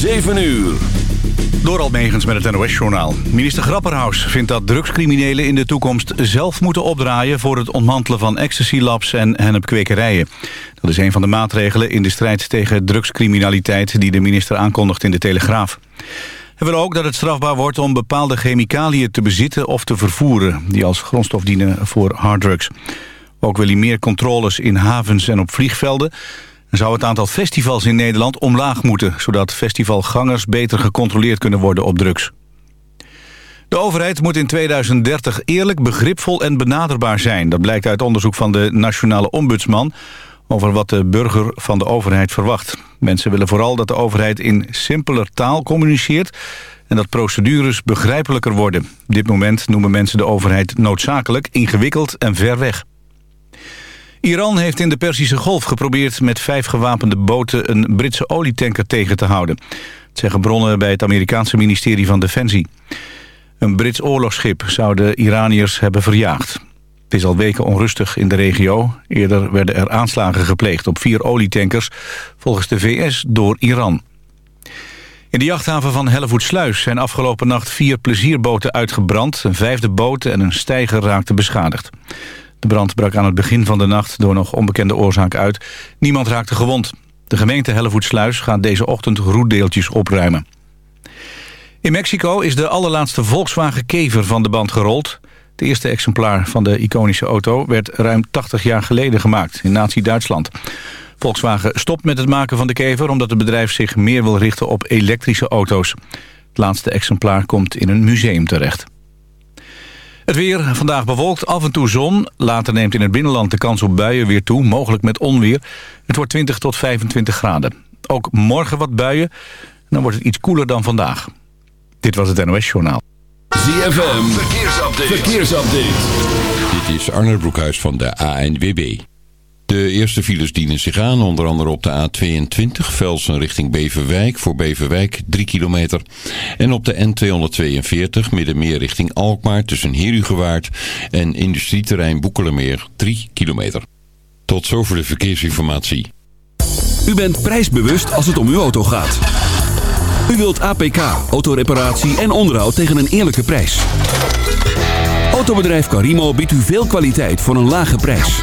7 uur. Door Almegens met het NOS-journaal. Minister Grapperhaus vindt dat drugscriminelen in de toekomst zelf moeten opdraaien... voor het ontmantelen van ecstasy-labs en hennepkwekerijen. Dat is een van de maatregelen in de strijd tegen drugscriminaliteit... die de minister aankondigt in de Telegraaf. Hij wil ook dat het strafbaar wordt om bepaalde chemicaliën te bezitten of te vervoeren... die als grondstof dienen voor harddrugs. Ook wil hij meer controles in havens en op vliegvelden zou het aantal festivals in Nederland omlaag moeten... zodat festivalgangers beter gecontroleerd kunnen worden op drugs. De overheid moet in 2030 eerlijk, begripvol en benaderbaar zijn. Dat blijkt uit onderzoek van de Nationale Ombudsman... over wat de burger van de overheid verwacht. Mensen willen vooral dat de overheid in simpeler taal communiceert... en dat procedures begrijpelijker worden. Op dit moment noemen mensen de overheid noodzakelijk, ingewikkeld en ver weg. Iran heeft in de Perzische Golf geprobeerd met vijf gewapende boten een Britse olietanker tegen te houden. Het zeggen bronnen bij het Amerikaanse ministerie van Defensie. Een Brits oorlogsschip zou de Iraniërs hebben verjaagd. Het is al weken onrustig in de regio. Eerder werden er aanslagen gepleegd op vier olietankers, volgens de VS door Iran. In de jachthaven van Hellevoetsluis zijn afgelopen nacht vier plezierboten uitgebrand. Een vijfde boot en een steiger raakten beschadigd. De brand brak aan het begin van de nacht door nog onbekende oorzaak uit. Niemand raakte gewond. De gemeente Hellevoetsluis gaat deze ochtend roetdeeltjes opruimen. In Mexico is de allerlaatste Volkswagen Kever van de band gerold. Het eerste exemplaar van de iconische auto werd ruim 80 jaar geleden gemaakt in Nazi-Duitsland. Volkswagen stopt met het maken van de Kever omdat het bedrijf zich meer wil richten op elektrische auto's. Het laatste exemplaar komt in een museum terecht. Het weer, vandaag bewolkt, af en toe zon. Later neemt in het binnenland de kans op buien weer toe, mogelijk met onweer. Het wordt 20 tot 25 graden. Ook morgen wat buien, dan wordt het iets koeler dan vandaag. Dit was het NOS Journaal. ZFM, verkeersupdate. verkeersupdate. Dit is Arne Broekhuis van de ANWB. De eerste files dienen zich aan, onder andere op de A22 Velsen richting Beverwijk, voor Beverwijk 3 kilometer. En op de N242 Middenmeer richting Alkmaar tussen Herugewaard en industrieterrein Boekelemeer 3 kilometer. Tot zover de verkeersinformatie. U bent prijsbewust als het om uw auto gaat. U wilt APK, autoreparatie en onderhoud tegen een eerlijke prijs. Autobedrijf Carimo biedt u veel kwaliteit voor een lage prijs.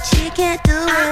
She can't do it.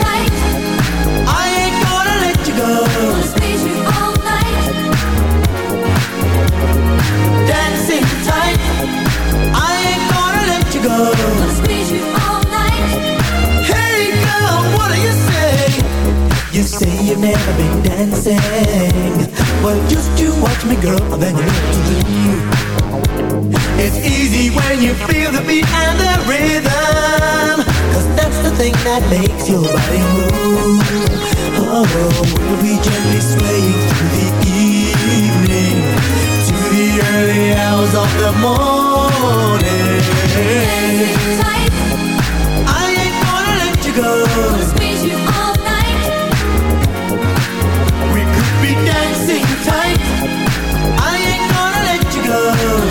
do you say? You say you've never been dancing. Well, just you watch me, girl, and then you'll to It's easy when you feel the beat and the rhythm Cause that's the thing that makes your body move. Oh, we'll be gently swaying through the evening To the early hours of the morning to go. Wanna you all night. We could be dancing tight. I ain't gonna let you go.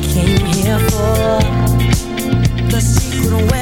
came here for. The secret way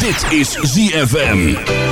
Dit is ZFM.